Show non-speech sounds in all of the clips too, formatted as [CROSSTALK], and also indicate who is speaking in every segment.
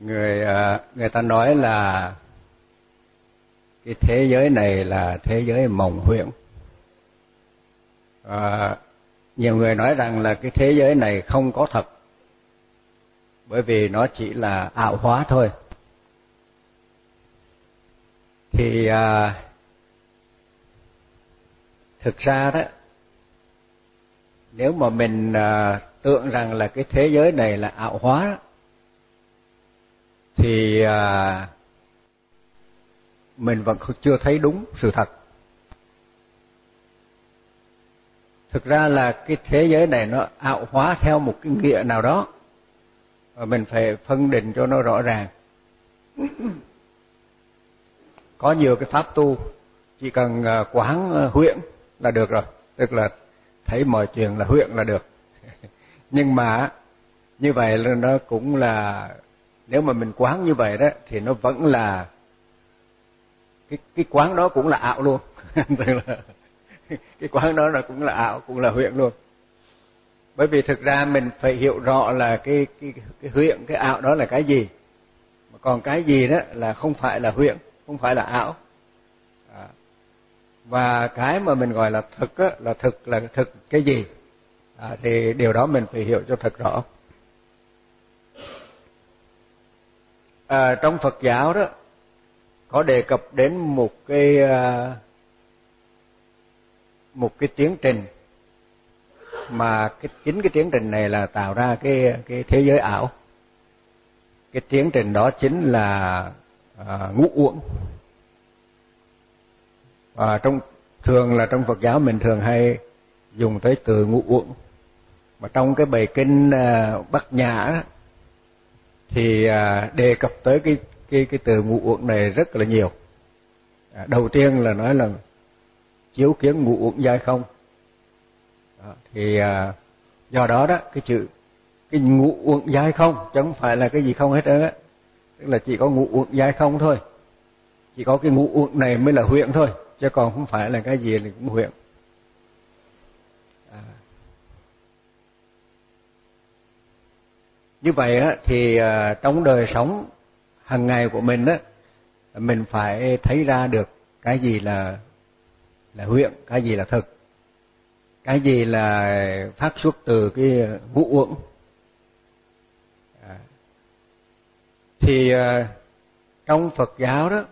Speaker 1: người à, người ta nói là cái thế giới này là thế giới mộng huyễn. À, nhiều người nói rằng là cái thế giới này không có thật bởi vì nó chỉ là ảo hóa thôi. Thì à, thực ra đó nếu mà mình à, tưởng rằng là cái thế giới này là ảo hóa thì à, mình vẫn chưa thấy đúng sự thật. Thực ra là cái thế giới này nó ảo hóa theo một cái nghĩa nào đó và mình phải phân định cho nó rõ ràng. Có nhiều cái pháp tu chỉ cần à, quán à, huyễn là được rồi tức là thấy mọi chuyện là huyễn là được. [LAUGHS] Nhưng mà như vậy là nó cũng là nếu mà mình quán như vậy đó thì nó vẫn là cái cái quán đó cũng là ảo luôn. [LAUGHS] Tức là cái quán đó là cũng là ảo cũng là huyện luôn. Bởi vì thực ra mình phải hiểu rõ là cái cái cái huyện cái ảo đó là cái gì. Mà còn cái gì đó là không phải là huyện, không phải là ảo. À. và cái mà mình gọi là thực á, là thực là thực cái gì? À, thì điều đó mình phải hiểu cho thật rõ. À, trong Phật giáo đó có đề cập đến một cái à, một cái tiến trình mà cái chính cái tiến trình này là tạo ra cái cái thế giới ảo. Cái tiến trình đó chính là à, ngũ uẩn. Và trong thường là trong Phật giáo mình thường hay dùng tới từ ngũ uẩn. Mà trong cái bài kinh à, Bát Nhã thì à, đề cập tới cái cái cái từ ngũ uẩn này rất là nhiều. À, đầu tiên là nói là chiếu kiến ngũ uẩn giai không. Đó, thì à, do đó đó cái chữ cái ngũ uẩn giai không chứ không phải là cái gì không hết á. Tức là chỉ có ngũ uẩn giai không thôi. Chỉ có cái ngũ uẩn này mới là huyện thôi chứ còn không phải là cái gì thì cũng huyện. Như vậy á, thì ờ, trong đời sống hàng ngày của mình á, mình phải thấy ra được cái gì là là huyện, cái gì là thực, cái gì là phát xuất từ cái ngũ uẩn. Thì ờ, trong Phật giáo đó,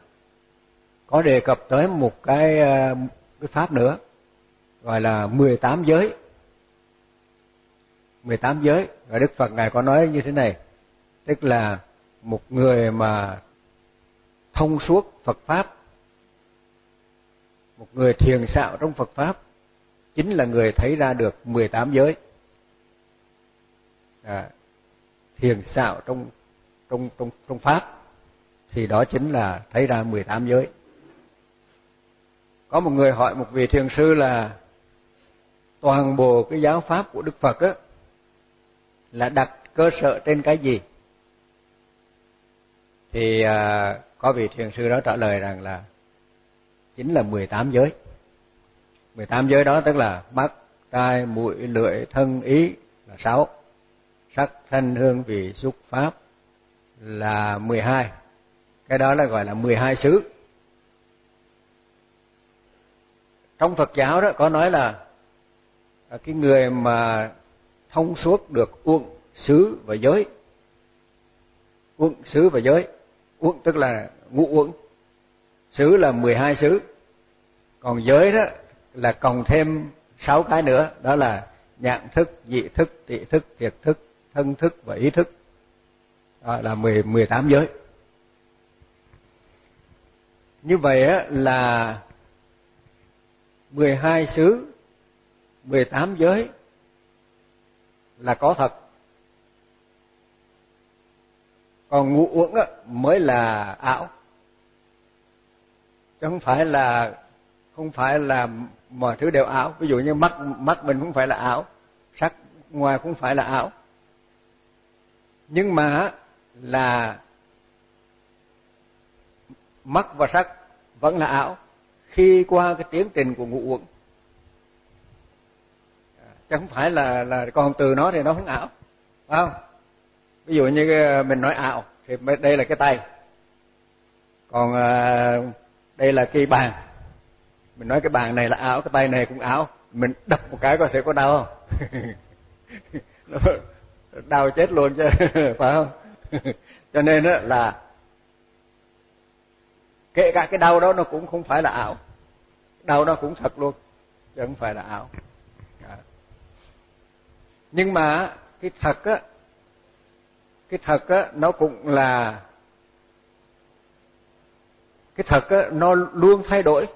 Speaker 1: có đề cập tới một cái ờ, cái pháp nữa, gọi là 18 giới. 18 giới. Và Đức Phật ngài có nói như thế này. Tức là một người mà thông suốt Phật pháp một người thiền xạo trong Phật pháp chính là người thấy ra được 18 giới. À, thiền xạo trong trong trong trong pháp thì đó chính là thấy ra 18 giới. Có một người hỏi một vị thiền sư là toàn bộ cái giáo pháp của Đức Phật á là đặt cơ sở trên cái gì? Thì à, có vị thiền sư đó trả lời rằng là chính là 18 giới. 18 giới đó tức là mắt tai mũi lưỡi thân ý là sáu. Sắc thân hương vị xúc pháp là 12 cái đó là gọi là 12 xứ. Trong Phật giáo đó có nói là cái người mà thông suốt được uẩn xứ và giới. Uẩn xứ và giới. Uẩn tức là ngũ uẩn xứ là 12 xứ. Còn giới đó là còn thêm sáu cái nữa, đó là nhãn thức dị thức, tị thức, thiệt thức, thân thức và ý thức. Đó là mười mười tám giới. Như vậy á là mười hai xứ, mười tám giới là có thật. Còn ngũ uẩn á, mới là ảo. Chứ không phải là, không phải là mọi thứ đều ảo. Ví dụ như mắt mắt mình cũng phải là ảo, sắc ngoài cũng phải là ảo. Nhưng mà là mắt và sắc vẫn là ảo. Khi qua cái tiến trình của ngũ uẩn chứ không phải là là còn từ nó thì nó không ảo. Phải không? Ví dụ như ờ, mình nói ảo thì đây là cái tay. Còn ờ, đây là cái bàn. Mình nói cái bàn này là ảo, cái tay này cũng ảo, mình đập một cái có thể có đau không? [LAUGHS] Đau chết luôn chứ [LAUGHS] phải không? [LAUGHS] Cho nên đó là kể cả cái đau đó nó cũng không phải là ảo. Đau nó cũng thật luôn chứ không phải là ảo nhưng mà cái thật á, cái thật á, nó cũng là, cái thật á, nó luôn thay đổi.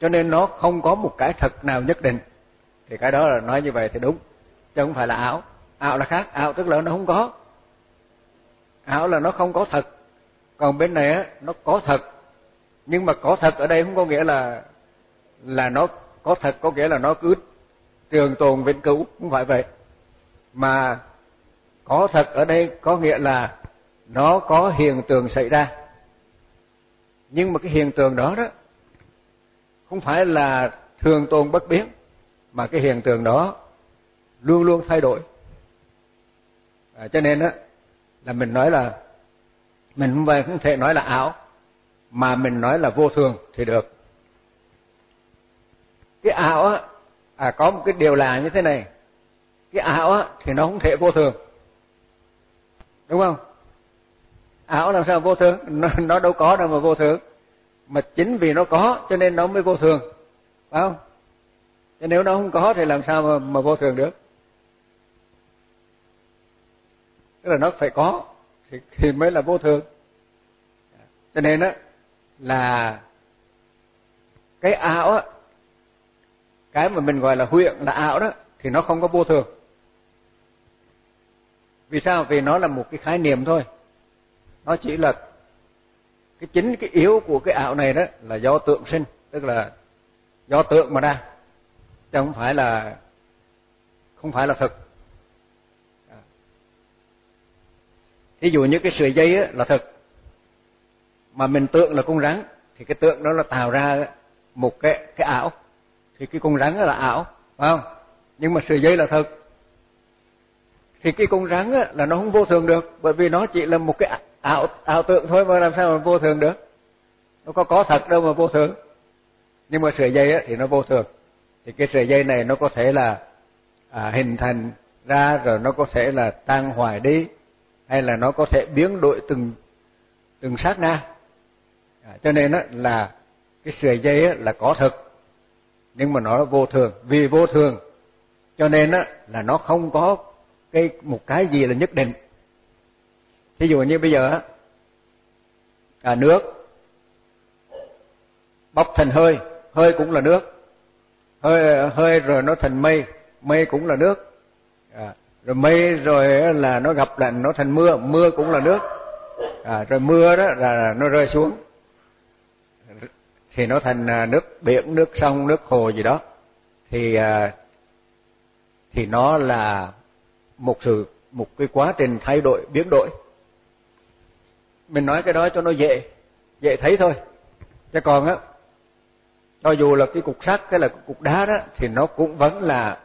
Speaker 1: Cho nên nó không có một cái thật nào nhất định. Thì cái đó là nói như vậy thì đúng, chứ không phải là ảo. Ảo là khác, ảo tức là nó không có. Ảo là nó không có thật. Còn bên này á, nó có thật. Nhưng mà có thật ở đây không có nghĩa là là nó có thật, có nghĩa là nó cứ trường tồn vĩnh cửu, không phải vậy mà có thật ở đây có nghĩa là nó có hiện tượng xảy ra. Nhưng mà cái hiện tượng đó đó không phải là thường tồn bất biến mà cái hiện tượng đó luôn luôn thay đổi. À, cho nên đó là mình nói là mình không phải không thể nói là ảo mà mình nói là vô thường thì được. Cái ảo á à có một cái điều là như thế này cái ảo á thì nó không thể vô thường. Đúng không? Ảo làm sao vô thường? Nó, nó đâu có đâu mà vô thường. Mà chính vì nó có cho nên nó mới vô thường. Phải không? Chứ nếu nó không có thì làm sao mà, mà vô thường được? Tức là nó phải có thì, thì mới là vô thường. Cho nên á là cái ảo á cái mà mình gọi là huyện là ảo đó thì nó không có vô thường vì sao? Vì nó là một cái khái niệm thôi. Nó chỉ là cái chính cái yếu của cái ảo này đó là do tượng sinh tức là do tượng mà ra chứ không phải là không phải là thực. Ví dụ như cái sợi dây á, là thực mà mình tượng là con rắn thì cái tượng đó là tạo ra một cái cái ảo. Thì cái con rắn là ảo phải không? Nhưng mà sợi dây là thực thì cái con rắn á, là nó không vô thường được bởi vì nó chỉ là một cái ảo ảo tượng thôi mà làm sao mà vô thường được. Nó có có thật đâu mà vô thường. Nhưng mà sợi dây á, thì nó vô thường. Thì cái sợi dây này nó có thể là à, hình thành ra rồi nó có thể là tan hoại đi hay là nó có thể biến đổi từng từng sát na. À, cho nên á là cái sợi dây á, là có thật nhưng mà nó vô thường. Vì vô thường cho nên á là nó không có cái một cái gì là nhất định. Ví dụ như bây giờ á à, nước bốc thành hơi hơi cũng là nước. Hơi hơi rồi nó thành mây mây cũng là nước. À, rồi mây rồi là nó gặp lạnh nó thành mưa mưa cũng là nước. À, rồi mưa đó là nó rơi xuống. Thì nó thành à, nước biển nước sông nước hồ gì đó. Thì à, thì nó là một sự, một cái quá trình thay đổi, biến đổi. Mình nói cái đó cho nó dễ dễ thấy thôi. Chứ còn á, cho dù là cái cục sắt cái là cục đá đó, thì nó cũng vẫn là,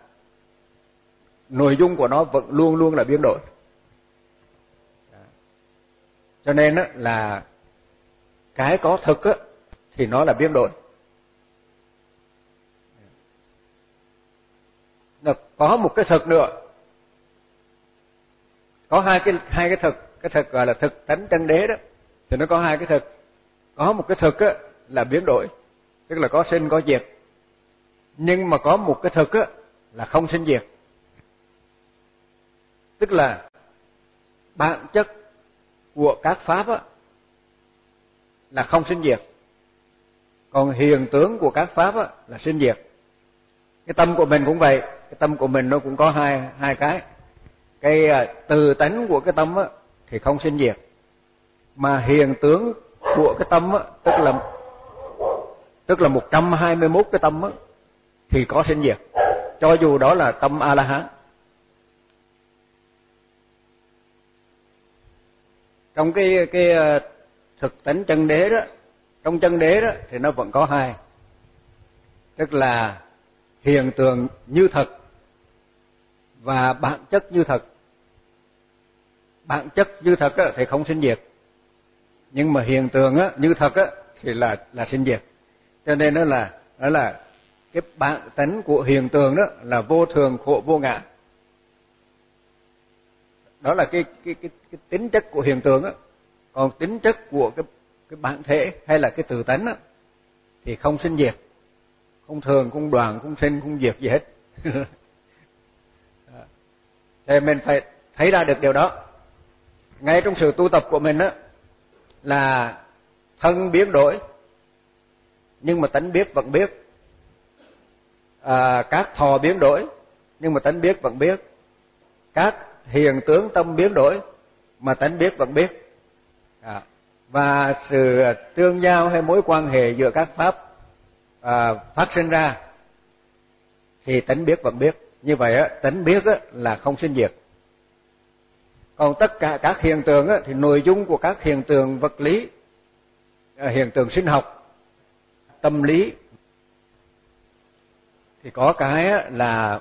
Speaker 1: nội dung của nó vẫn luôn luôn là biến đổi. Cho nên á, là cái có thực á, thì nó là biến đổi. Nó có một cái thực nữa có hai cái hai cái thực cái thực gọi là thực tánh chân đế đó. Thì nó có hai cái thực. Có một cái thực á, là biến đổi, tức là có sinh, có diệt. Nhưng mà có một cái thực á, là không sinh diệt. Tức là bản chất của các pháp á, là không sinh diệt. Còn hiện tướng của các pháp á, là sinh diệt. Cái tâm của mình cũng vậy, cái tâm của mình nó cũng có hai hai cái cái à, từ tánh của cái tâm á, thì không sinh diệt. Mà hiện tướng của cái tâm á, tức là tức là 121 cái tâm á, thì có sinh diệt. Cho dù đó là tâm a la hán trong cái cái à, thực tánh chân đế đó, trong chân đế đó thì nó vẫn có hai. Tức là hiện tượng như thật và bản chất như thật bản chất như thật á, thì không sinh diệt. Nhưng mà hiện tượng á, như thật á, thì là là sinh diệt. Cho nên đó là đó là cái bản tánh của hiện tượng đó là vô thường khổ vô ngã. Đó là cái cái cái, cái tính chất của hiện tượng á. Còn tính chất của cái cái bản thể hay là cái tự tánh á thì không sinh diệt. Không thường không đoàn không sinh không diệt gì hết. [LAUGHS] Thì mình phải thấy ra được điều đó ngay trong sự tu tập của mình á là thân biến đổi nhưng mà tánh biết vẫn biết. À, các thọ biến đổi nhưng mà tánh biết vẫn biết. Các hiện tướng tâm biến đổi mà tánh biết vẫn biết. À, và sự tương giao hay mối quan hệ giữa các pháp à, phát sinh ra thì tánh biết vẫn biết. Như vậy á tánh biết á là không sinh diệt còn tất cả các hiện tượng á thì nội dung của các hiện tượng vật lý à, hiện tượng sinh học tâm lý thì có cái á là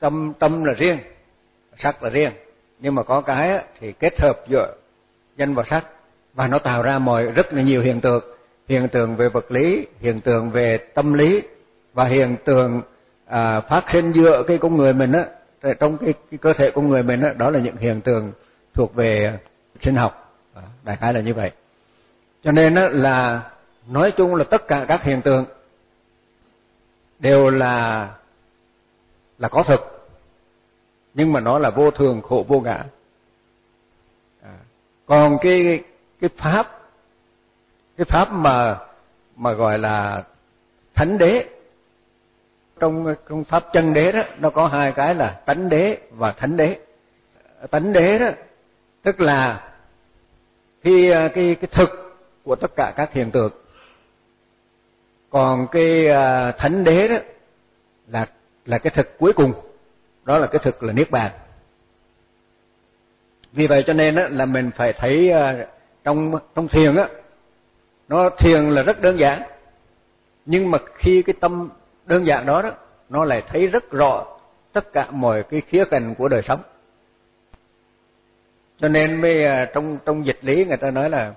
Speaker 1: tâm tâm là riêng sắc là riêng. Nhưng mà có cái á thì kết hợp giữa danh và sắc và nó tạo ra mọi rất là nhiều hiện tượng. Hiện tượng về vật lý hiện tượng về tâm lý và hiện tượng à, phát sinh giữa cái con người mình á trong cái, cái cơ thể con người mình á đó là những hiện tượng thuộc về sinh học. Đại khái là như vậy. Cho nên là nói chung là tất cả các hiện tượng đều là là có thực, nhưng mà nó là vô thường, khổ, vô ngã. À, còn cái cái pháp cái pháp mà mà gọi là thánh đế, trong trong pháp chân đế đó, nó có hai cái là tánh đế và thánh đế. Tánh đế đó tức là khi ờ, cái cái thực của tất cả các hiện tượng. Còn cái ờ, thánh đế đó là là cái thực cuối cùng. Đó là cái thực là niết bàn. Vì vậy cho nên là mình phải thấy ờ, trong trong thiền á, nó thiền là rất đơn giản. Nhưng mà khi cái tâm đơn giản đó đó, nó lại thấy rất rõ tất cả mọi cái khía cạnh của đời sống cho nên mới à, trong trong dịch lý người ta nói là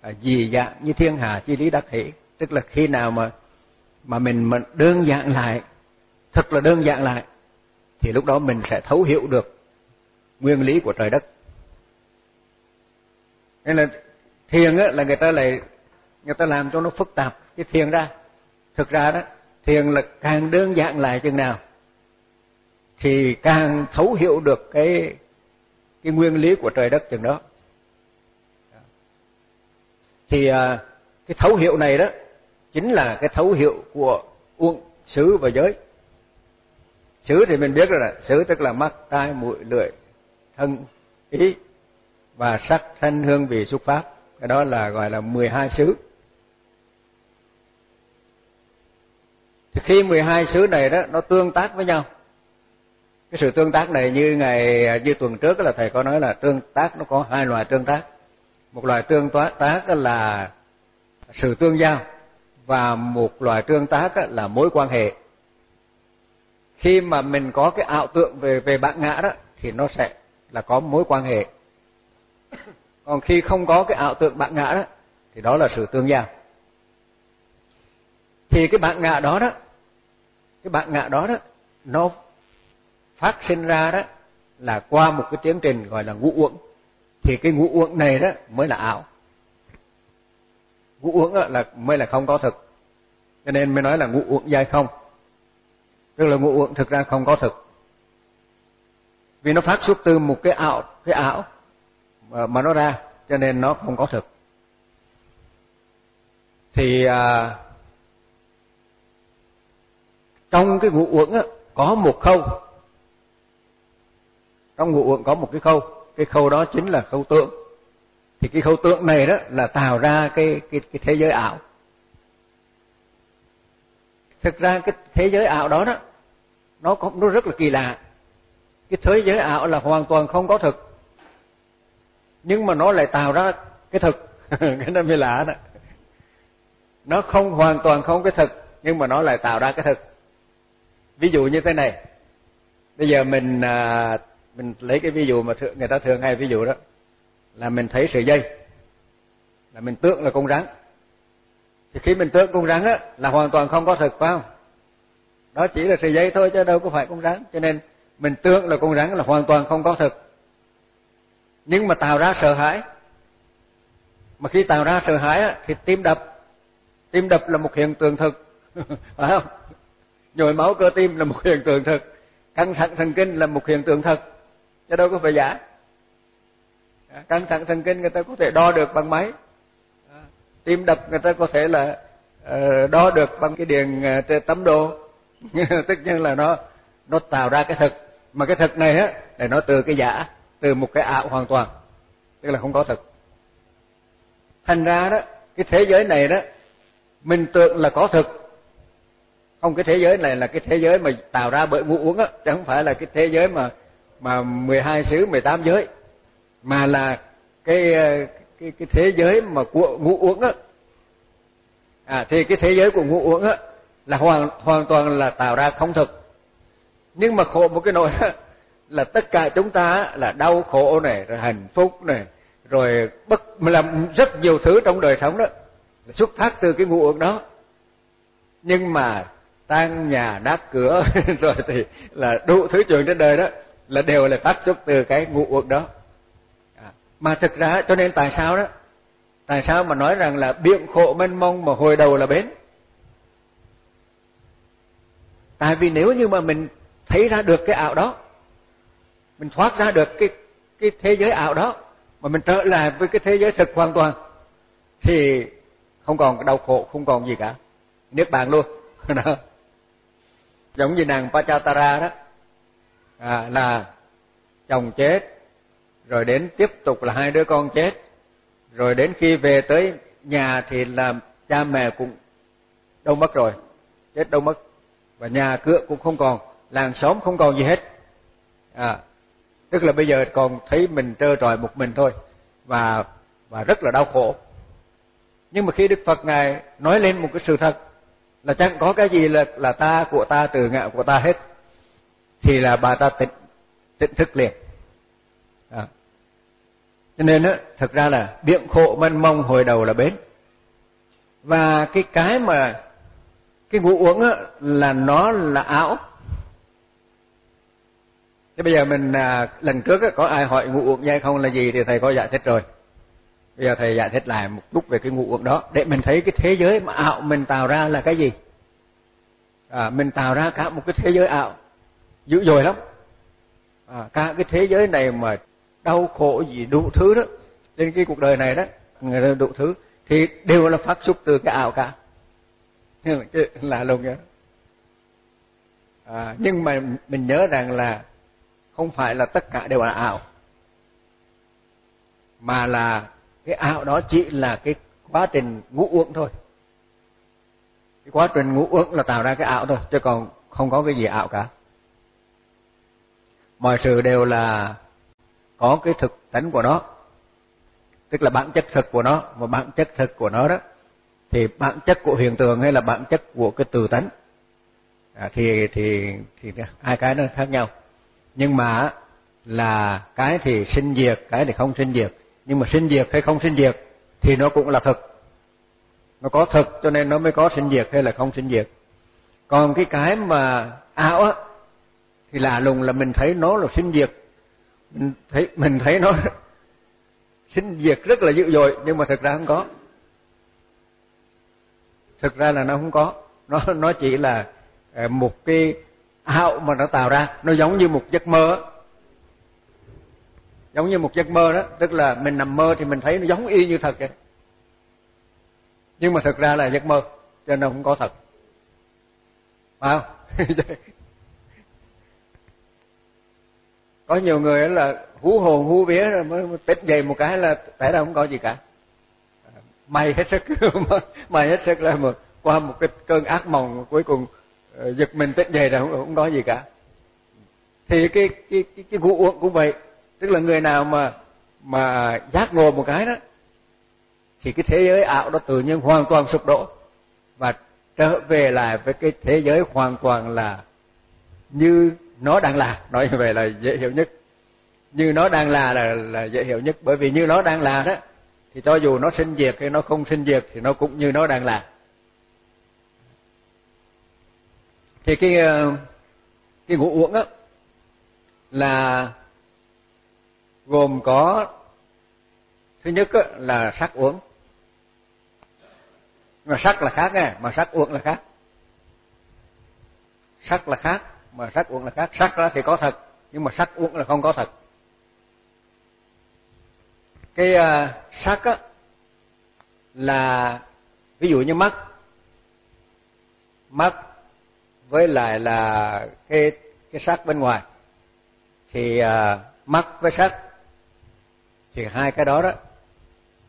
Speaker 1: à, dị dạng như thiên hà chi lý đắc hỷ. Tức là khi nào mà mà mình, mà đơn giản lại, thật là đơn giản lại, thì lúc đó mình sẽ thấu hiểu được nguyên lý của trời đất. Nên là thiền á, là người ta lại, người ta làm cho nó phức tạp. Cái thiền ra, thực ra đó, thiền là càng đơn giản lại chừng nào, thì càng thấu hiểu được cái cái nguyên lý của trời đất chừng đó. Thì à, cái thấu hiểu này đó chính là cái thấu hiểu của uông, xứ và giới. Xứ thì mình biết rồi là xứ tức là mắt, tai, mũi, lưỡi, thân, ý và sắc thanh hương, vị, xúc pháp. Cái đó là gọi là 12 xứ. Thì khi 12 xứ này đó nó tương tác với nhau cái sự tương tác này như ngày, như tuần trước là thầy có nói là tương tác nó có hai loại tương tác. Một loại tương tác là sự tương giao và một loại tương tác là mối quan hệ. Khi mà mình có cái ảo tượng về về bạn ngã đó, thì nó sẽ là có mối quan hệ. Còn khi không có cái ảo tượng bạn ngã đó, thì đó là sự tương giao. Thì cái bạn ngã đó đó, cái bạn ngã đó đó, nó phát sinh ra đó là qua một cái tiến trình gọi là ngũ uẩn. Thì cái ngũ uẩn này đó mới là ảo. Ngũ uẩn là mới là không có thực. Cho nên mới nói là ngũ uẩn giai không. Tức là ngũ uẩn thực ra không có thực. Vì nó phát xuất từ một cái ảo cái ảo mà nó ra cho nên nó không có thực. Thì à, trong cái ngũ uẩn á có một khâu trong ngũ uẩn có một cái khâu. Cái khâu đó chính là khâu tượng. Thì cái khâu tượng này đó là tạo ra cái cái cái thế giới ảo. Thực ra cái thế giới ảo đó đó nó có nó rất là kỳ lạ. Cái thế giới ảo là hoàn toàn không có thực. Nhưng mà nó lại tạo ra cái thực. [LAUGHS] Cái đó mới lạ đó. Nó không hoàn toàn không cái thực nhưng mà nó lại tạo ra cái thực. Ví dụ như thế này. Bây giờ mình à, mình lấy cái ví dụ mà người ta thường hay ví dụ đó, là mình thấy sợi dây, là mình tưởng là con rắn. Thì khi mình tưởng con rắn á, là hoàn toàn không có thực, phải không? Đó chỉ là sợi dây thôi chứ đâu có phải con rắn. Cho nên mình tưởng là con rắn là hoàn toàn không có thực. Nhưng mà tạo ra sợ hãi. Mà khi tạo ra sợ hãi á, thì tim đập. Tim đập là một hiện tượng thực. [LAUGHS] Phải không? Nhồi máu cơ tim là một hiện tượng thực. Căng thẳng thần kinh là một hiện tượng thật chứ đâu có phải giả. Dạ, căng thẳng thần kinh người ta có thể đo được bằng máy. Dạ, tim đập người ta có thể là ờ, đo được bằng cái điện ờ, tấm độ tất nhiên là nó nó tạo ra cái thực. Mà cái thực này á để nó từ cái giả, từ một cái ảo hoàn toàn. Tức là không có thực. Thành ra đó, cái thế giới này đó, mình tưởng là có thực. Không, cái thế giới này là cái thế giới mà tạo ra bởi ngũ uống á, chứ không phải là cái thế giới mà mà 12 xứ 18 giới. Mà là cái ờ, cái cái thế giới mà của ngũ uống á. À thì cái thế giới của ngũ uống á là hoàn hoàn toàn là tạo ra không thực. Nhưng mà khổ một cái nỗi là tất cả chúng ta là đau khổ này, rồi hạnh phúc này, rồi bất làm rất nhiều thứ trong đời sống đó, là xuất phát từ cái ngũ uống đó. Nhưng mà tan nhà đát cửa [LAUGHS] rồi thì là đủ thứ chuyện trên đời đó là đều là phát xuất từ cái ngũ uẩn đó. À, mà thực ra cho nên tại sao đó? Tại sao mà nói rằng là biện khổ mênh mông mà hồi đầu là bến? Tại vì nếu như mà mình thấy ra được cái ảo đó mình thoát ra được cái cái thế giới ảo đó mà mình trở lại với cái thế giới thực hoàn toàn thì không còn đau khổ không còn gì cả. Niết bàn luôn. [LAUGHS] Đó. Giống như nàng Pachatara đó à, là chồng chết rồi đến tiếp tục là hai đứa con chết rồi đến khi về tới nhà thì là cha mẹ cũng đâu mất rồi chết đâu mất và nhà cửa cũng không còn làng xóm không còn gì hết. À tức là bây giờ còn thấy mình trơ trọi một mình thôi và và rất là đau khổ. Nhưng mà khi Đức Phật ngài nói lên một cái sự thật là chẳng có cái gì là là ta của ta từ ngạo của ta hết thì là bà ta tỉnh tỉnh thức liền. À. cho nên á thực ra là biện khổ mênh mông hồi đầu là bến. Và cái cái mà cái ngũ uống á là nó là ảo thế bây giờ mình à, lần trước á, có ai hỏi ngũ uống hay không là gì thì thầy có giải thích rồi. Bây giờ thầy giải thích lại một chút về cái ngũ uẩn đó để mình thấy cái thế giới mà ảo mình tạo ra là cái gì. À, mình tạo ra cả một cái thế giới ảo dữ dội lắm. À, cả cái thế giới này mà đau khổ gì đủ thứ đó trên cái cuộc đời này đó người ta đủ thứ thì đều là phát xuất từ cái ảo cả. Là luôn nhớ à, nhưng mà mình nhớ rằng là không phải là tất cả đều là ảo mà là cái ảo đó chỉ là cái quá trình ngũ uẩn thôi. Cái quá trình ngũ uẩn là tạo ra cái ảo thôi chứ còn không có cái gì ảo cả mọi sự đều là có cái thực tánh của nó tức là bản chất thực của nó. Và bản chất thực của nó đó thì bản chất của hiện tượng hay là bản chất của cái từ tánh à, thì thì thì hai cái nó khác nhau. Nhưng mà là cái thì sinh diệt cái thì không sinh diệt. Nhưng mà sinh diệt hay không sinh diệt thì nó cũng là thực. Nó có thực cho nên nó mới có sinh diệt hay là không sinh diệt. Còn cái cái mà ảo á thì lạ lùng là mình thấy nó là sinh diệt. Mình thấy mình thấy nó [LAUGHS] sinh diệt rất là dữ dội, nhưng mà thực ra không có. Thực ra là nó không có. Nó nó chỉ là ờ, một cái ảo mà nó tạo ra. Nó giống như một giấc mơ giống như một giấc mơ đó, tức là mình nằm mơ thì mình thấy nó giống y như thật vậy. Nhưng mà thực ra là giấc mơ, cho nên không có thật. Phải không? [LAUGHS] có nhiều người là hú hồn hú vía rồi mới tết về một cái là tại đâu không có gì cả. May hết sức [LAUGHS] may hết sức là một qua một cái cơn ác mộng cuối cùng ờ, giật mình tết về rồi không, không có gì cả. Thì cái cái cái, cái vụ uống cũng vậy. Tức là người nào mà mà giác ngộ một cái đó thì cái thế giới ảo đó tự nhiên hoàn toàn sụp đổ. Và trở về lại với cái thế giới hoàn toàn là như nó đang là nói như vậy là dễ hiểu nhất. Như nó đang là là là dễ hiểu nhất. Bởi vì như nó đang là đó thì cho dù nó sinh diệt hay nó không sinh diệt thì nó cũng như nó đang là. Thì cái ờ, cái ngũ uẩn á là gồm có thứ nhất á, là sắc uẩn. Mà sắc là khác nghe mà sắc uẩn là khác. Sắc là khác mà sắc uẩn là khác. Sắc đó thì có thật nhưng mà sắc uẩn là không có thật. Cái uh, sắc á là ví dụ như mắt. Mắt với lại là cái cái sắc bên ngoài. Thì uh, mắt với sắc thì hai cái đó đó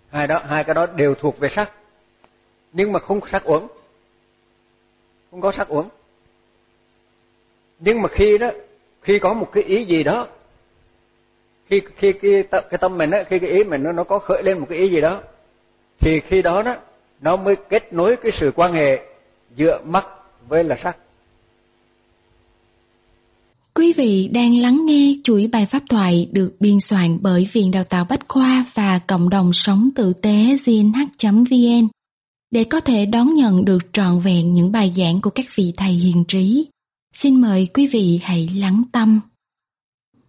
Speaker 1: hai đó hai cái đó đều thuộc về sắc. Nhưng mà không sắc uẩn không có sắc uẩn nhưng mà khi đó, khi có một cái ý gì đó, khi khi cái cái tâm mình á, khi cái ý mình nó nó có khởi lên một cái ý gì đó, thì khi đó đó, nó mới kết nối cái sự quan hệ giữa mắt với là sắc
Speaker 2: Quý vị đang lắng nghe chuỗi bài pháp thoại được biên soạn bởi Viện Đào tạo Bách Khoa và Cộng đồng Sống Tử tế gnh.vn để có thể đón nhận được trọn vẹn những bài giảng của các vị thầy hiền trí. Xin mời quý vị hãy lắng tâm.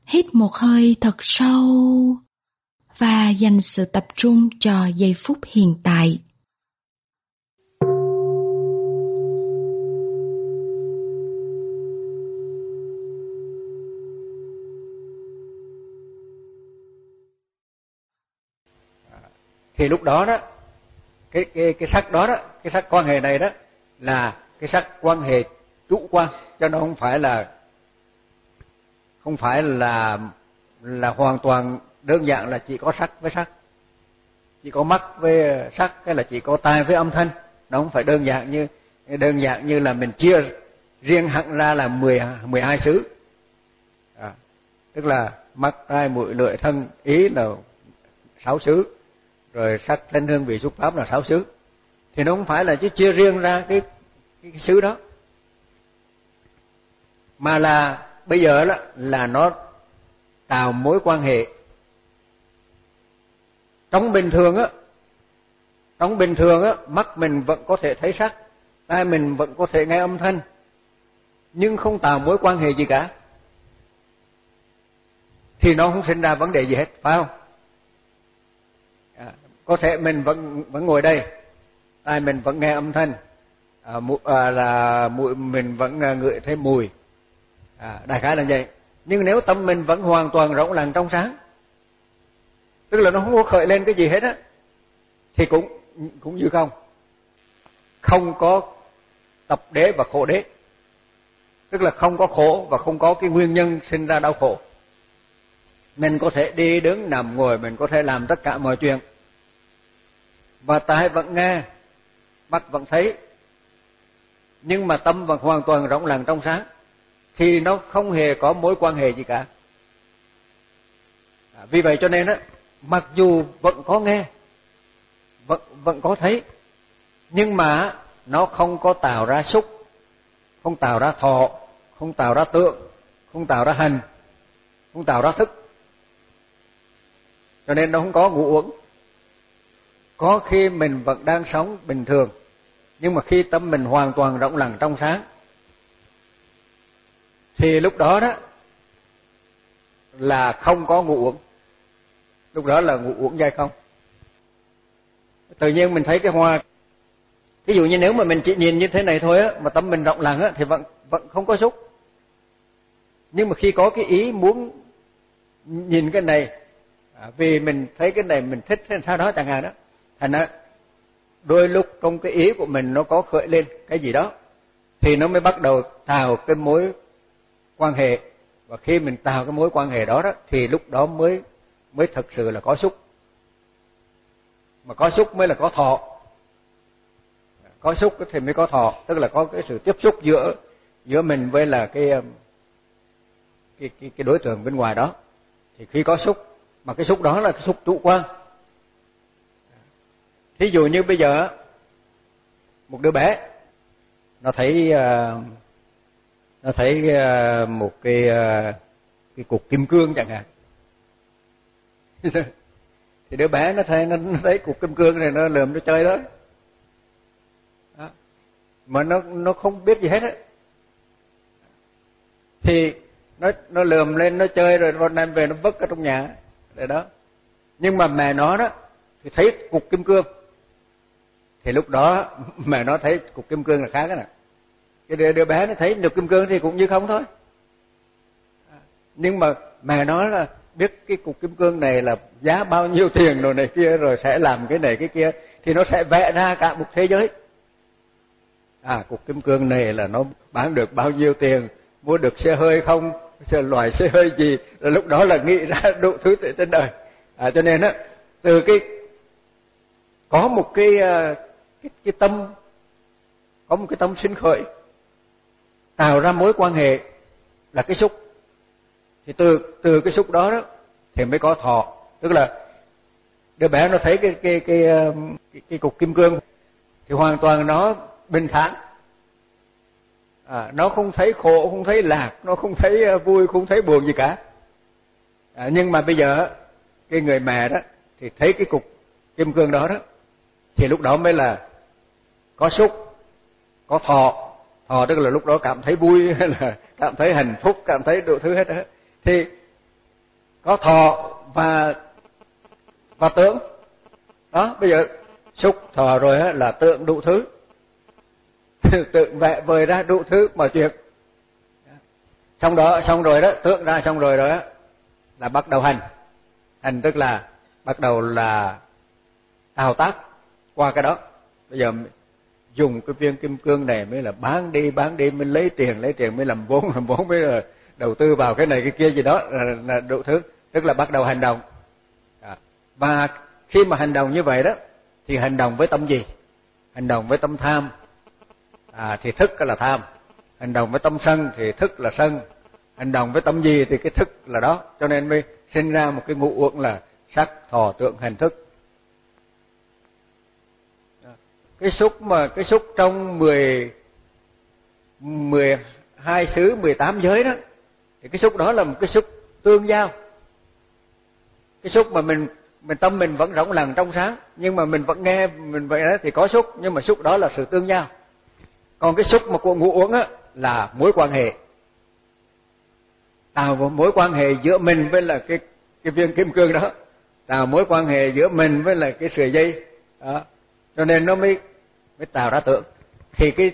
Speaker 2: Hít một hơi thật sâu và dành sự tập trung cho giây phút hiện tại.
Speaker 1: thì lúc đó đó, cái cái cái sắc đó đó, cái sắc quan hệ này đó là cái sắc quan hệ chủ quan cho nó không phải là không phải là là hoàn toàn đơn giản là chỉ có sắc với sắc. Chỉ có mắt với sắc hay là chỉ có tai với âm thanh. Nó không phải đơn giản như đơn giản như là mình chia riêng hẳn ra là 10 12 xứ. À, tức là mắt, tai, mũi, lưỡi, thân, ý là sáu xứ. Rồi sắc thanh hương vị xúc pháp là sáu xứ. Thì nó không phải là chỉ chia riêng ra cái, cái xứ đó mà là bây giờ đó là nó tạo mối quan hệ. Trong bình thường á trong bình thường á mắt mình vẫn có thể thấy sắc tai mình vẫn có thể nghe âm thanh nhưng không tạo mối quan hệ gì cả. Thì nó không sinh ra vấn đề gì hết phải không? À, có thể mình vẫn vẫn ngồi đây tai mình vẫn nghe âm thanh à, mụ, à, là mũi mình vẫn à, ngửi thấy mùi à, đại khái là vậy. Nhưng nếu tâm mình vẫn hoàn toàn rộng lặng trong sáng tức là nó không có khởi lên cái gì hết á thì cũng cũng như không. Không có tập đế và khổ đế. Tức là không có khổ và không có cái nguyên nhân sinh ra đau khổ. Mình có thể đi đứng nằm ngồi mình có thể làm tất cả mọi chuyện. Và tai vẫn nghe mắt vẫn thấy. Nhưng mà tâm vẫn hoàn toàn rộng lặng trong sáng thì nó không hề có mối quan hệ gì cả. À, vì vậy cho nên á mặc dù vẫn có nghe vẫn vẫn có thấy nhưng mà nó không có tạo ra xúc không tạo ra thọ không tạo ra tượng không tạo ra hành không tạo ra thức. Cho nên nó không có ngủ uống có khi mình vẫn đang sống bình thường nhưng mà khi tâm mình hoàn toàn rộng lặng trong sáng thì lúc đó đó là không có ngủ uống lúc đó là ngủ uống dai không? Tự nhiên mình thấy cái hoa ví dụ như nếu mà mình chỉ nhìn như thế này thôi á mà tâm mình rộng lặng á thì vẫn vẫn không có xúc. Nhưng mà khi có cái ý muốn nhìn cái này à, vì mình thấy cái này mình thích thế, sao đó chẳng hạn đó thành ra đôi lúc trong cái ý của mình nó có khởi lên cái gì đó thì nó mới bắt đầu tạo cái mối quan hệ. Và khi mình tạo cái mối quan hệ đó đó thì lúc đó mới mới thực sự là có xúc. Mà có xúc mới là có thọ. Có xúc thì mới có thọ. Tức là có cái sự tiếp xúc giữa giữa mình với là cái um, cái cái, cái đối tượng bên ngoài đó. Thì khi có xúc mà cái xúc đó là cái xúc chủ quan. Thí dụ như bây giờ một đứa bé nó thấy uh, nó thấy ờ, một cái ờ, cái cục kim cương chẳng hạn. [LAUGHS] Thì đứa bé nó thấy nó, thấy cục kim cương này nó lượm nó chơi đó. đó. Mà nó nó không biết gì hết á. Thì nó nó lườm lên nó chơi rồi con đem về nó vứt ở trong nhà. Để đó. Nhưng mà mẹ nó đó thì thấy cục kim cương. Thì lúc đó [LAUGHS] mẹ nó thấy cục kim cương là khác cái nè đứa, đứa bé nó thấy được kim cương thì cũng như không thôi. Nhưng mà mẹ nói là biết cái cục kim cương này là giá bao nhiêu tiền rồi này kia rồi sẽ làm cái này cái kia thì nó sẽ vẽ ra cả một thế giới. À cục kim cương này là nó bán được bao nhiêu tiền mua được xe hơi không xe loại xe hơi gì là lúc đó là nghĩ ra đủ thứ trên đời. À, cho nên á từ cái có một cái à, cái cái tâm có một cái tâm sinh khởi tạo ra mối quan hệ là cái xúc. Thì từ từ cái xúc đó đó thì mới có thọ. Tức là đứa bé nó thấy cái cái cái cái, cái, cái cục kim cương thì hoàn toàn nó bình thản. À, nó không thấy khổ không thấy lạc nó không thấy uh, vui không thấy buồn gì cả. À, nhưng mà bây giờ cái người mẹ đó thì thấy cái cục kim cương đó đó thì lúc đó mới là có xúc có thọ ờ tức là lúc đó cảm thấy vui, [LAUGHS] hay là cảm thấy hạnh phúc, cảm thấy đủ thứ hết đó thì có thọ và và tưởng. Đó, bây giờ xúc thọ rồi là tượng đủ thứ. [LAUGHS] Tượng vẽ vời ra đủ thứ mọi chuyện. Xong đó, xong rồi đó tượng ra xong rồi đó là bắt đầu hành. Hành tức là bắt đầu là thao tác qua cái đó. Bây giờ dùng cái viên kim cương này mới là bán đi bán đi mới lấy tiền lấy tiền mới làm vốn làm vốn mới là đầu tư vào cái này cái kia gì đó là, là đủ thứ tức là bắt đầu hành động. Dạ. Và khi mà hành động như vậy đó thì hành động với tâm gì? Hành động với tâm tham. À, thì thức là tham. Hành động với tâm sân thì thức là sân. Hành động với tâm gì thì cái thức là đó. Cho nên mới sinh ra một cái ngũ uẩn là sắc thọ tượng hành thức. Cái xúc mà, cái xúc trong 10 12 xứ 18 giới đó, thì cái xúc đó là một cái xúc tương giao. Cái xúc mà mình mình tâm mình vẫn rỗng lặng trong sáng, nhưng mà mình vẫn nghe, mình vậy đó thì có xúc, nhưng mà xúc đó là sự tương giao. Còn cái xúc mà của ngũ uống á, là mối quan hệ. Tạo mối quan hệ giữa mình với là cái cái viên kim cương đó, tạo mối quan hệ giữa mình với là cái sợi dây, đó. Cho nên nó mới mới tạo ra tượng. Thì cái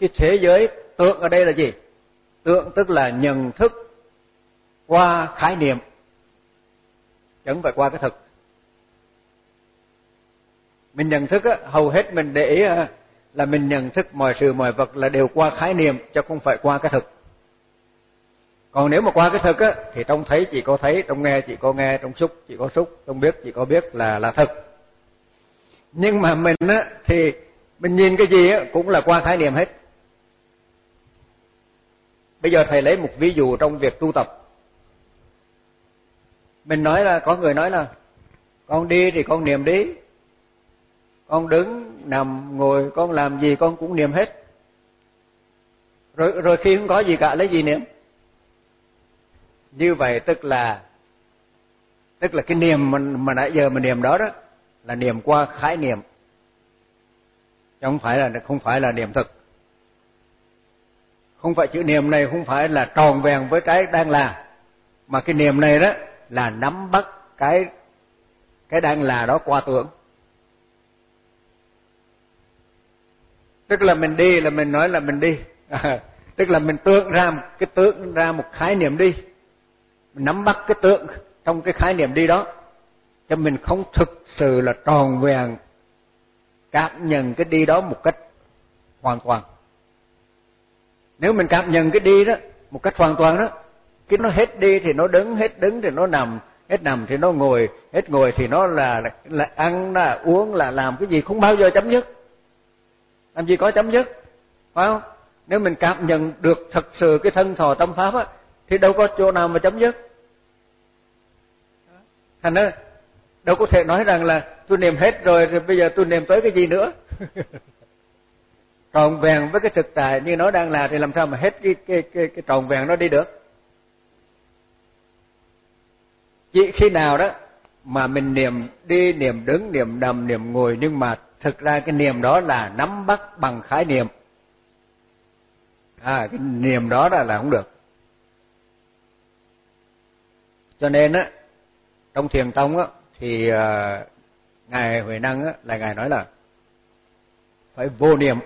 Speaker 1: cái thế giới tượng ở đây là gì? Tượng tức là nhận thức qua khái niệm. Chẳng phải qua cái thực. Mình nhận thức á, hầu hết mình để ý là mình nhận thức mọi sự, mọi vật là đều qua khái niệm, chứ không phải qua cái thực. Còn nếu mà qua cái thực á, thì trong thấy chỉ có thấy trong nghe chỉ có nghe trong xúc chỉ có xúc trong biết chỉ có biết là là thực. Nhưng mà mình á, thì mình nhìn cái gì cũng là qua khái niệm hết. Bây giờ thầy lấy một ví dụ trong việc tu tập. Mình nói là có người nói là con đi thì con niệm đi. Con đứng nằm ngồi con làm gì con cũng niệm hết. Rồi rồi khi không có gì cả lấy gì niệm? Như vậy tức là tức là cái niệm mà, mà nãy giờ mình niệm đó đó là niệm qua khái niệm chứ không phải là không phải là niệm thực. Không phải chữ niệm này không phải là tròn vẹn với cái đang là. Mà cái niệm này đó là nắm bắt cái cái đang là đó qua tưởng. Tức là mình đi là mình nói là mình đi. À, [LAUGHS] tức là mình tưởng ra cái tưởng ra một khái niệm đi. Mình nắm bắt cái tưởng trong cái khái niệm đi đó. Cho mình không thực sự là tròn vẹn cảm nhận cái đi đó một cách hoàn toàn. Nếu mình cảm nhận cái đi đó một cách hoàn toàn đó, cái nó hết đi thì nó đứng, hết đứng thì nó nằm, hết nằm thì nó ngồi, hết ngồi thì nó là là ăn, là uống, là làm cái gì không bao giờ chấm dứt. Làm gì có chấm dứt, phải không? Nếu mình cảm nhận được thật sự cái thân thọ tâm pháp á, thì đâu có chỗ nào mà chấm dứt. Thành ra đâu có thể nói rằng là tôi niệm hết rồi thì bây giờ tôi niệm tới cái gì nữa? [LAUGHS] Tròn vẹn với cái thực tại như nó đang là thì làm sao mà hết cái cái cái cái tròn vẹn nó đi được? Chỉ khi nào đó mà mình niệm đi niệm đứng niệm nằm niệm ngồi nhưng mà thực ra cái niệm đó là nắm bắt bằng khái niệm. À cái niệm đó là là không được. Cho nên á trong thiền tông á thì à, ngài huệ năng á, là ngài nói là phải vô niệm.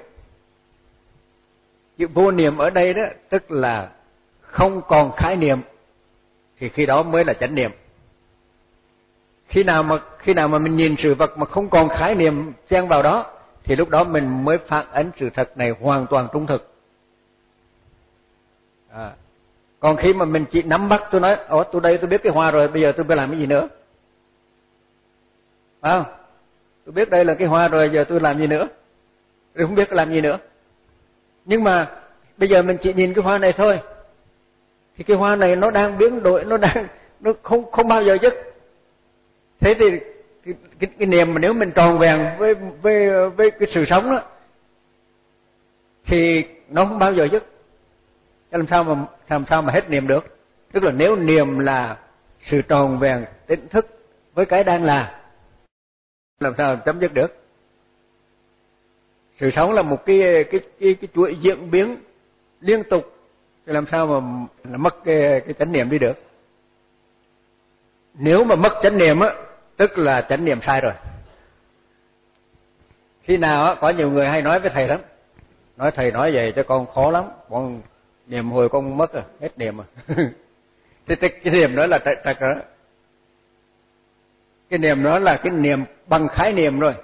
Speaker 1: Chữ vô niệm ở đây đó, tức là không còn khái niệm, thì khi đó mới là chánh niệm. Khi nào mà, khi nào mà mình nhìn sự vật mà không còn khái niệm xen vào đó, thì lúc đó mình mới phản ánh sự thật này hoàn toàn trung thực. À. còn khi mà mình chỉ nắm bắt, tôi nói ồ tôi đây, tôi biết cái hoa rồi, bây giờ tôi phải làm cái gì nữa? Phải không? Tôi biết đây là cái hoa rồi giờ tôi làm gì nữa? Tôi không biết làm gì nữa. Nhưng mà bây giờ mình chỉ nhìn cái hoa này thôi. Thì cái hoa này nó đang biến đổi nó đang nó không không bao giờ dứt. Thế thì cái, cái, cái niềm mà nếu mình tròn vẹn với với với cái sự sống đó thì nó không bao giờ dứt. Làm sao mà làm sao mà hết niềm được? Tức là nếu niềm là sự tròn vẹn tỉnh thức với cái đang là làm sao chấm dứt được? Sự sống là một cái cái cái, cái chuỗi diễn biến liên tục. Thì làm sao mà mất cái cái chánh niệm đi được? Nếu mà mất chánh niệm á tức là chánh niệm sai rồi. Khi nào á có nhiều người hay nói với thầy lắm. Nói thầy nói vậy cho con khó lắm. Con niệm hồi con mất rồi hết niệm rồi à. [LAUGHS] thì cái, niệm đó là trật trật đó cái niệm đó là cái niệm bằng khái niệm rồi.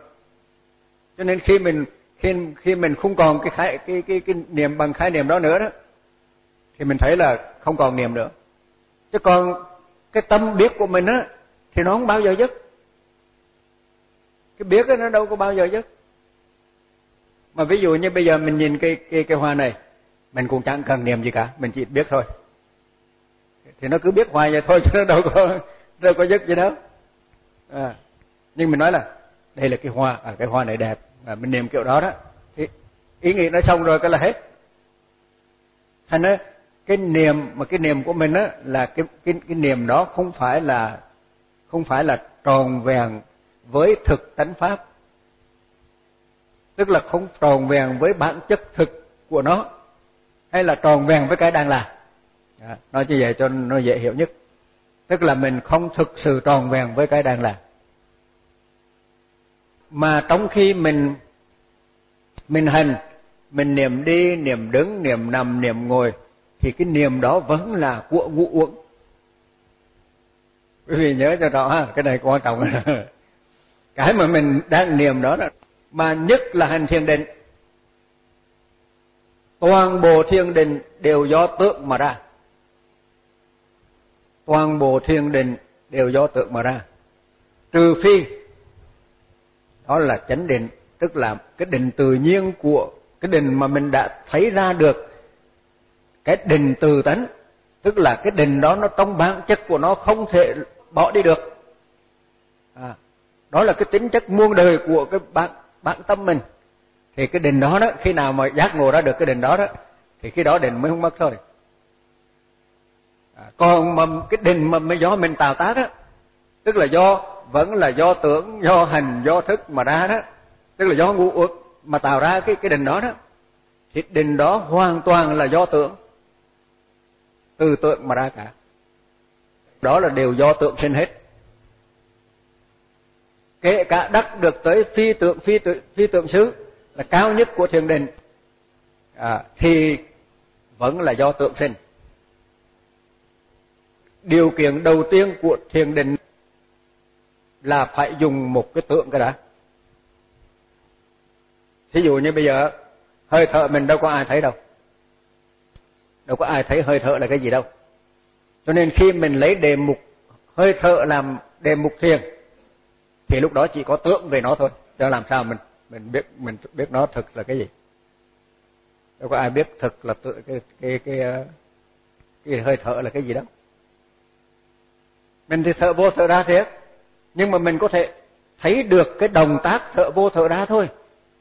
Speaker 1: Cho nên khi mình, khi khi mình không còn cái khái, cái cái cái niệm bằng khái niệm đó nữa đó, thì mình thấy là không còn niệm nữa. Chứ còn cái tâm biết của mình á, thì nó không bao giờ dứt. Cái biết nó đâu có bao giờ dứt. Mà ví dụ như bây giờ mình nhìn cái cái cái hoa này, mình cũng chẳng cần niệm gì cả, mình chỉ biết thôi. Thì nó cứ biết hoài vậy thôi, [LAUGHS] chứ nó đâu có đâu có dứt gì đâu à, nhưng mình nói là đây là cái hoa à, cái hoa này đẹp à, mình niệm kiểu đó đó. Thì ý nghĩ nó xong rồi cái là hết. Thành á cái niềm mà cái niềm của mình á là cái cái cái niềm đó không phải là không phải là tròn vẹn với thực tánh pháp. Tức là không tròn vẹn với bản chất thực của nó hay là tròn vẹn với cái đang là. À, nói như vậy cho nó dễ hiểu nhất tức là mình không thực sự tròn vẹn với cái đang là mà trong khi mình mình hành, mình niệm đi, niệm đứng, niệm nằm, niệm ngồi, thì cái niệm đó vẫn là của ngũ uẩn. Quý vị nhớ cho rõ ha, cái này quan trọng. [LAUGHS] Cái mà mình đang niệm đó là mà nhất là hành thiền định. Toàn bộ thiền định đều do tượng mà ra toàn bộ thiên đình đều do tượng mà ra. Trừ phi đó là chánh định tức là cái định tự nhiên của cái định mà mình đã thấy ra được cái định từ tánh tức là cái định đó nó trong bản chất của nó không thể bỏ đi được. À, đó là cái tính chất muôn đời của cái bản bản tâm mình. Thì cái định đó đó khi nào mà giác ngộ ra được cái định đó đó thì khi đó định mới không mất thôi à, còn mà cái định mà mới do mình tạo tác á tức là do vẫn là do tưởng do hành do thức mà ra đó. Tức là do ngũ uất mà tạo ra cái cái định đó đó. Thì định đó hoàn toàn là do tưởng từ tượng mà ra cả. Đó là đều do tượng sinh hết. Kể cả đắc được tới phi tượng phi tượng phi tượng xứ là cao nhất của thiền định à, thì vẫn là do tượng sinh điều kiện đầu tiên của thiền định là phải dùng một cái tượng cái đã. Thí dụ như bây giờ hơi thở mình đâu có ai thấy đâu. Đâu có ai thấy hơi thở là cái gì đâu. Cho nên khi mình lấy đề mục hơi thở làm đề mục thiền thì lúc đó chỉ có tượng về nó thôi. Cho làm sao mình mình biết mình biết nó thực là cái gì. Đâu có ai biết thực là tự cái cái cái cái, cái hơi thở là cái gì đâu mình thì thở vô thở ra thế. Nhưng mà mình có thể thấy được cái động tác thở vô thở ra thôi.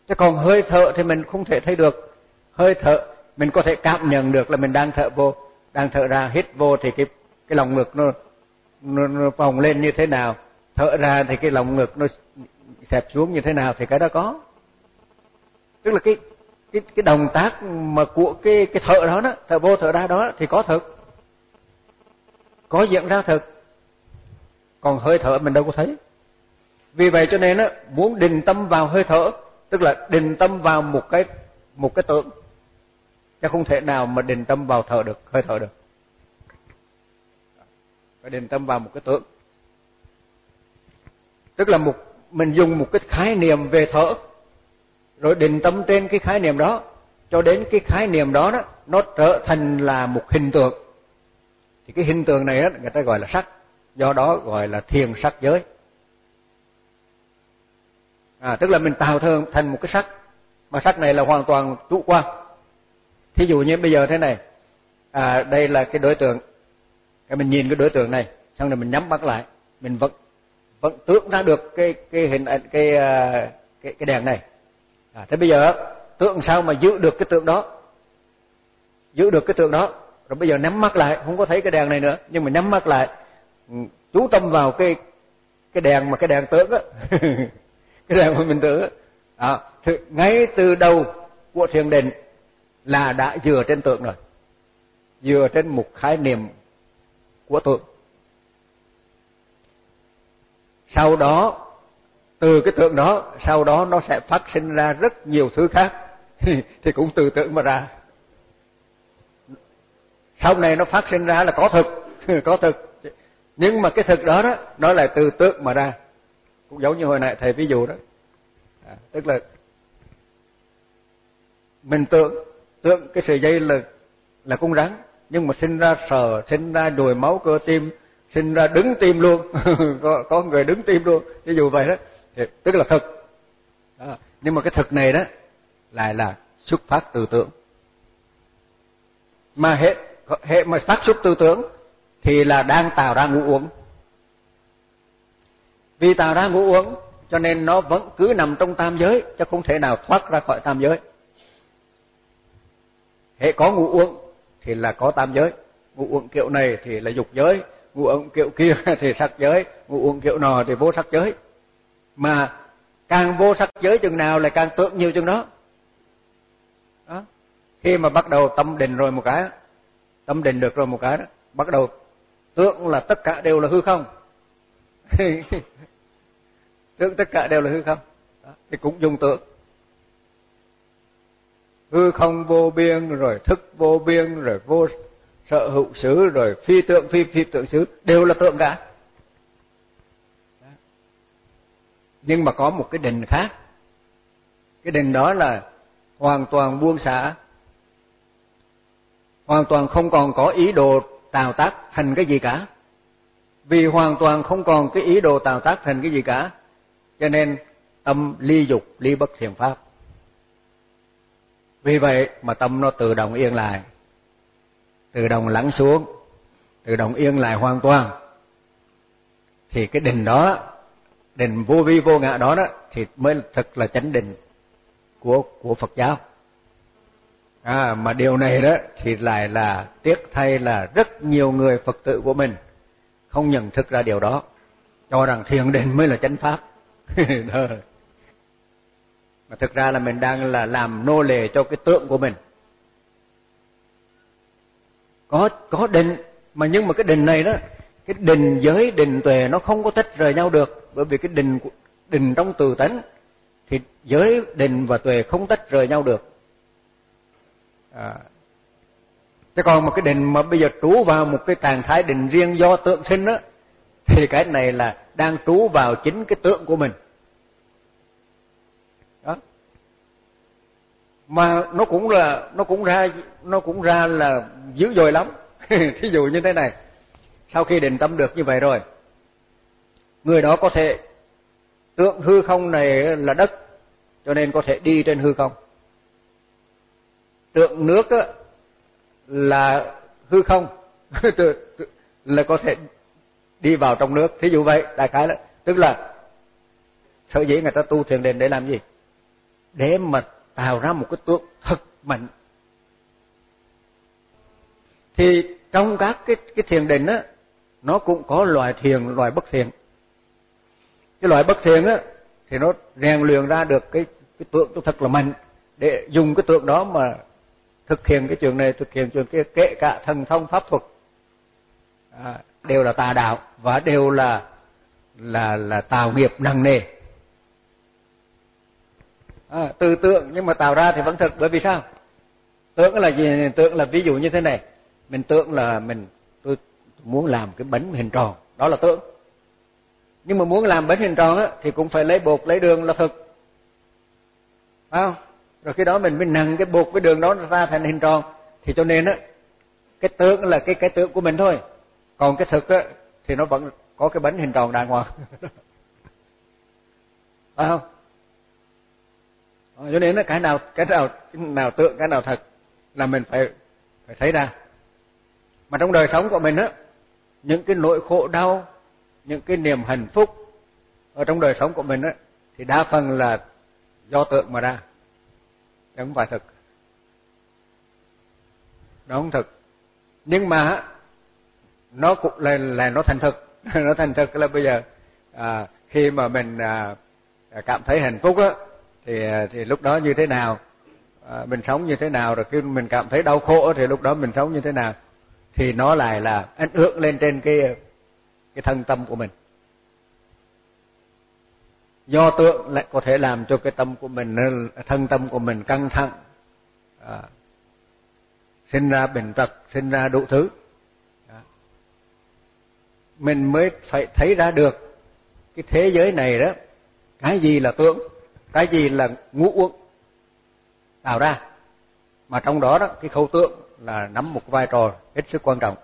Speaker 1: Chứ còn hơi thở thì mình không thể thấy được. Hơi thở mình có thể cảm nhận được là mình đang thở vô. Đang thở ra hít vô thì cái cái lòng ngực nó nó, nó phồng lên như thế nào. Thở ra thì cái lòng ngực nó xẹp xuống như thế nào thì cái đó có. Tức là cái cái cái động tác mà của cái cái thở đó đó thở vô thở ra đó thì có thực có diễn ra thực còn hơi thở mình đâu có thấy. Vì vậy cho nên á, muốn định tâm vào hơi thở, tức là định tâm vào một cái một cái tượng chứ không thể nào mà định tâm vào thở được, hơi thở được. Phải định tâm vào một cái tượng tức là một, mình dùng một cái khái niệm về thở, rồi định tâm trên cái khái niệm đó, cho đến cái khái niệm đó đó, nó trở thành là một hình tượng. Thì cái hình tượng này á, người ta gọi là sắc do đó gọi là thiền sắc giới. À tức là mình tạo thường thành một cái sắc. Mà sắc này là hoàn toàn chủ quan. Thí dụ như bây giờ thế này. À đây là cái đối tượng. Cái mình nhìn cái đối tượng này, xong rồi mình nhắm mắt lại, mình vẫn vẫn tưởng ra được cái cái hình ảnh, cái à, cái cái đèn này. À thế bây giờ tượng sao mà giữ được cái tượng đó? Giữ được cái tượng đó. Rồi bây giờ nhắm mắt lại, không có thấy cái đèn này nữa, nhưng mà nhắm mắt lại chú tâm vào cái cái đèn mà cái đèn tướng á. [LAUGHS] Cái đèn mà mình tướng á. À, ngay từ đầu của thiền định là đã dựa trên tượng rồi. Dựa trên một khái niệm của tượng. Sau đó từ cái tượng đó sau đó nó sẽ phát sinh ra rất nhiều thứ khác. [LAUGHS] Thì cũng từ tượng mà ra. Sau này nó phát sinh ra là có thực. [LAUGHS] Có thực nhưng mà cái thực đó đó nó là từ tượng mà ra. Cũng giống như hồi nãy thầy ví dụ đó. À, tức là mình tượng tượng cái sợi dây là là con rắn nhưng mà sinh ra sờ sinh ra đùi máu cơ tim sinh ra đứng tim luôn. [LAUGHS] Có có người đứng tim luôn ví dụ vậy đó. Thì tức là thực. À, nhưng mà cái thực này đó lại là xuất phát từ tưởng. Mà hệ hệ mà phát xuất tư tưởng thì là đang tạo ra ngũ uống. vì tạo ra ngũ uống, cho nên nó vẫn cứ nằm trong tam giới chứ không thể nào thoát ra khỏi tam giới. Hệ có ngũ uống thì là có tam giới. Ngũ uống kiểu này thì là dục giới ngũ uống kiểu kia [LAUGHS] thì sắc giới ngũ uống kiểu nọ thì vô sắc giới. Mà càng vô sắc giới chừng nào lại càng tưởng nhiều chừng đó. Đó. Khi mà bắt đầu tâm định rồi một cái tâm định được rồi một cái đó bắt đầu tưởng là tất cả đều là hư không. [LAUGHS] Tưởng tất cả đều là hư không. Đó. thì cũng dùng tưởng. Hư không vô biên rồi thức vô biên rồi vô sợ hữu xứ rồi phi tượng phi phi tượng xứ, đều là tượng cả. Nhưng mà có một cái định khác. Cái định đó là hoàn toàn buông xả. Hoàn toàn không còn có ý đồ tào tác thành cái gì cả? Vì hoàn toàn không còn cái ý đồ tào tác thành cái gì cả, cho nên tâm ly dục, ly bất thiện pháp. Vì vậy mà tâm nó tự động yên lại, tự động lắng xuống, tự động yên lại hoàn toàn. Thì cái định đó, định vô vi vô ngã đó đó, thì mới thật là chánh định của của Phật giáo à mà điều này đó thì lại là tiếc thay là rất nhiều người Phật tử của mình không nhận thức ra điều đó, cho rằng thiền định mới là chánh pháp. [LAUGHS] Mà thực ra là mình đang là làm nô lệ cho cái tượng của mình. Có có định, mà nhưng mà cái định này đó, cái định giới, định tuệ nó không có tách rời nhau được. Bởi vì cái định định trong từ tánh thì giới, định và tuệ không tách rời nhau được à, chứ còn một cái định mà bây giờ trú vào một cái trạng thái định riêng do tượng sinh đó thì cái này là đang trú vào chính cái tượng của mình. Đó. Mà nó cũng là nó cũng ra nó cũng ra là dữ dội lắm. [LAUGHS] Thí dụ như thế này sau khi định tâm được như vậy rồi người đó có thể tượng hư không này là đất cho nên có thể đi trên hư không tượng nước á, là hư không. [LAUGHS] Là có thể đi vào trong nước. Thí dụ vậy đại khái là tức là sở dĩ người ta tu thiền định để làm gì? Để mà tạo ra một cái tượng thật mạnh. Thì trong các cái cái thiền định á nó cũng có loại thiền loại bất thiền. Cái loại bất thiền á thì nó rèn luyện ra được cái cái tượng nó thật là mạnh. Để dùng cái tượng đó mà thực hiện cái trường này thực hiện trường kia kể cả thần thông pháp thuật à, đều là tà đạo và đều là là là tạo nghiệp nặng nề. À, từ tượng nhưng mà tạo ra thì vẫn thực bởi vì sao? Tượng là gì? Tượng là ví dụ như thế này. Mình tượng là mình tôi muốn làm cái bánh hình tròn đó là tượng. Nhưng mà muốn làm bánh hình tròn á thì cũng phải lấy bột lấy đường là thực. Phải không? Rồi khi đó mình mới nặng cái buộc, cái đường đó ra thành hình tròn. Thì cho nên á, cái tượng là cái cái tượng của mình thôi. Còn cái thực á, thì nó vẫn có cái bánh hình tròn đàng hoàng. [LAUGHS] Phải không? Cho nên cái nào cái nào cái nào tượng, cái nào thật là mình phải phải thấy ra. Mà trong đời sống của mình á, những cái nỗi khổ đau, những cái niềm hạnh phúc ở trong đời sống của mình á, thì đa phần là do tượng mà ra chứ không phải thực. Nó không thực. Nhưng mà nó cũng là là nó thành thực. [LAUGHS] Nó thành thực là bây giờ à, khi mà mình à, cảm thấy hạnh phúc á thì à, thì lúc đó như thế nào? À, mình sống như thế nào? Rồi khi mình cảm thấy đau khổ thì lúc đó mình sống như thế nào? Thì nó lại là ảnh hưởng lên trên cái cái thân tâm của mình do tượng lại có thể làm cho cái tâm của mình thân tâm của mình căng thẳng à, sinh ra bệnh tật sinh ra đủ thứ. À. mình mới phải thấy ra được cái thế giới này đó cái gì là tượng cái gì là ngũ uẩn tạo ra. Mà trong đó đó cái khâu tượng là nắm một vai trò hết sức quan trọng.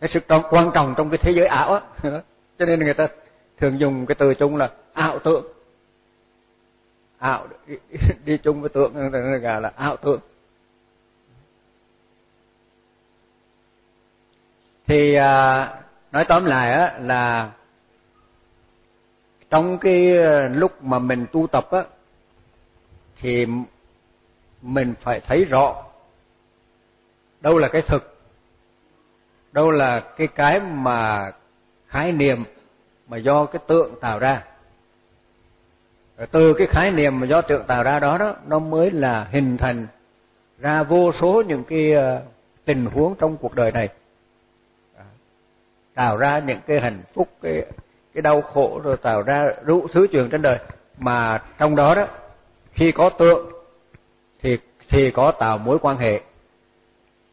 Speaker 1: Hết sức quan trọng trong cái thế giới ảo á. [LAUGHS] Cho nên người ta thường dùng cái từ chung là ảo tượng ảo [LAUGHS] đi chung với tượng là, là ảo tượng thì à, nói tóm lại á là trong cái à, lúc mà mình tu tập á thì mình phải thấy rõ đâu là cái thực đâu là cái cái mà khái niệm mà do cái tượng tạo ra. Rồi từ cái khái niệm mà do tượng tạo ra đó đó, nó mới là hình thành ra vô số những cái ờ, tình huống trong cuộc đời này. Tạo ra những cái hạnh phúc, cái cái đau khổ, rồi tạo ra đủ thứ chuyện trên đời. Mà trong đó đó, khi có tượng, thì thì có tạo mối quan hệ.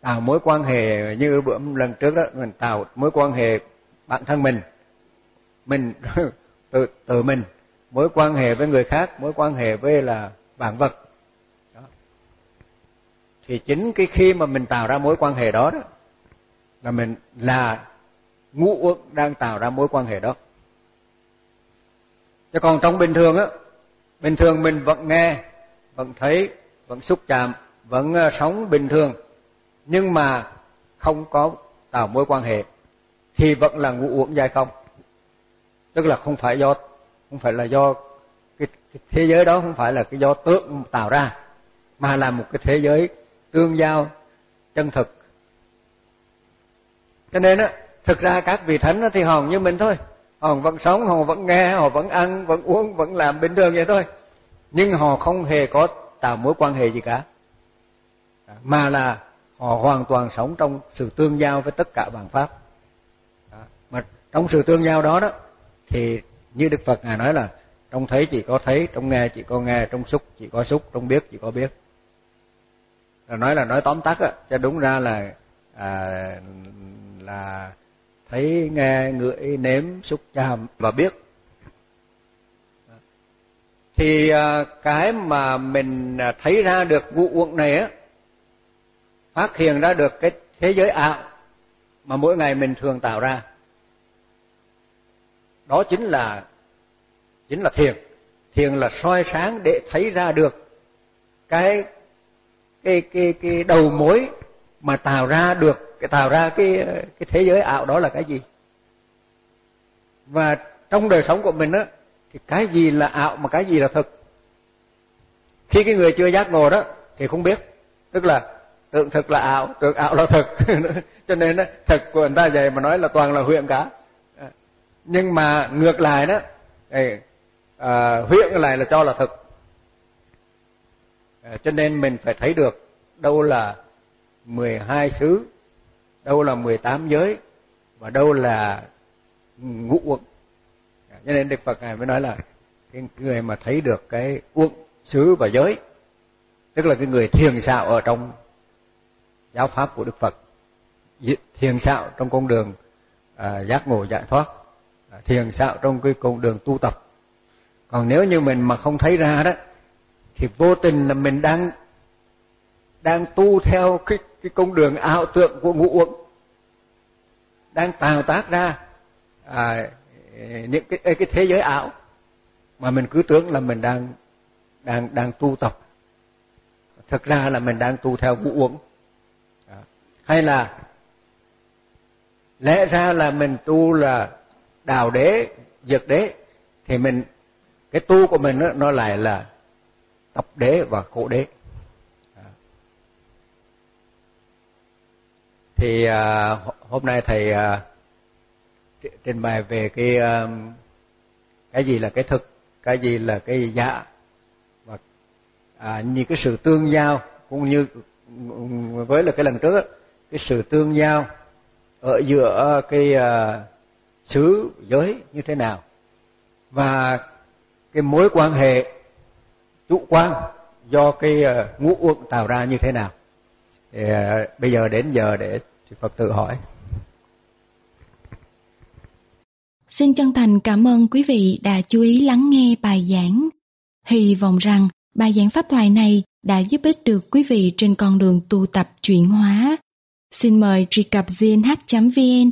Speaker 1: Tạo mối quan hệ như bữa lần trước đó, mình tạo mối quan hệ bản thân mình mình, [LAUGHS] tự tự mình, mối quan hệ với người khác, mối quan hệ với là vạn vật. Đó. thì chính cái khi mà mình tạo ra mối quan hệ đó đó, là mình là ngũ uẩn đang tạo ra mối quan hệ đó. Chứ còn trong bình thường á, bình thường mình vẫn nghe, vẫn thấy, vẫn xúc chạm, vẫn ờ, sống bình thường, nhưng mà không có tạo mối quan hệ, thì vẫn là ngũ uẩn dài không? Tức là không phải do không phải là do cái, cái thế giới đó không phải là cái do tượng tạo ra mà là một cái thế giới tương giao chân thực. Cho nên á thực ra các vị thánh thì hòn như mình thôi. Họ vẫn sống họ vẫn nghe họ vẫn ăn vẫn uống vẫn làm bình thường vậy thôi. Nhưng họ không hề có tạo mối quan hệ gì cả. Mà là họ hoàn toàn sống trong sự tương giao với tất cả vạn pháp. Mà trong sự tương giao đó đó thì như Đức Phật ngài nói là trong thấy chỉ có thấy, trong nghe chỉ có nghe, trong xúc chỉ có xúc, trong biết chỉ có biết. Là nói là nói tóm tắt á, cho đúng ra là à, là thấy nghe ngửi nếm xúc chạm và biết thì à, cái mà mình thấy ra được vụ uẩn này á phát hiện ra được cái thế giới ảo mà mỗi ngày mình thường tạo ra đó chính là chính là thiền. Thiền là soi sáng để thấy ra được cái cái cái cái đầu mối mà tạo ra được, cái tạo ra cái cái thế giới ảo đó là cái gì. Và trong đời sống của mình á, thì cái gì là ảo mà cái gì là thực? Khi cái người chưa giác ngộ đó, thì không biết. Tức là tượng thực là ảo, tượng ảo là thực. [LAUGHS] Cho nên á, thực của người ta vậy mà nói là toàn là huyện cả nhưng mà ngược lại đó thì à, huyễn lại là cho là thực. À, cho nên mình phải thấy được đâu là 12 xứ đâu là 18 giới và đâu là ngũ uẩn. À, cho nên Đức Phật ngài mới nói là cái người mà thấy được cái uẩn xứ và giới tức là cái người thiền xạo ở trong giáo pháp của Đức Phật thiền xạo trong con đường à, giác ngộ giải thoát thiền xạo trong cái con đường tu tập. Còn nếu như mình mà không thấy ra đó thì vô tình là mình đang đang tu theo cái cái con đường ảo tượng của ngũ uẩn đang tạo tác ra à, những cái cái thế giới ảo mà mình cứ tưởng là mình đang đang đang tu tập. Thực ra là mình đang tu theo ngũ uẩn. Hay là lẽ ra là mình tu là đào đế dược đế thì mình cái tu của mình nó, nó lại là tập đế và khổ đế. Thì à, hôm nay thầy à, trình bày về cái à, cái gì là cái thực cái gì là cái giả và à, như cái sự tương giao cũng như ừ, với là cái lần trước cái sự tương giao ở giữa cái à, xứ giới như thế nào và cái mối quan hệ chủ quan do cái ờ, ngũ uẩn tạo ra như thế nào thì ờ, bây giờ đến giờ để Phật tử hỏi
Speaker 2: Xin chân thành cảm ơn quý vị đã chú ý lắng nghe bài giảng. Hy vọng rằng bài giảng pháp thoại này đã giúp ích được quý vị trên con đường tu tập chuyển hóa. Xin mời truy cập gnh.vn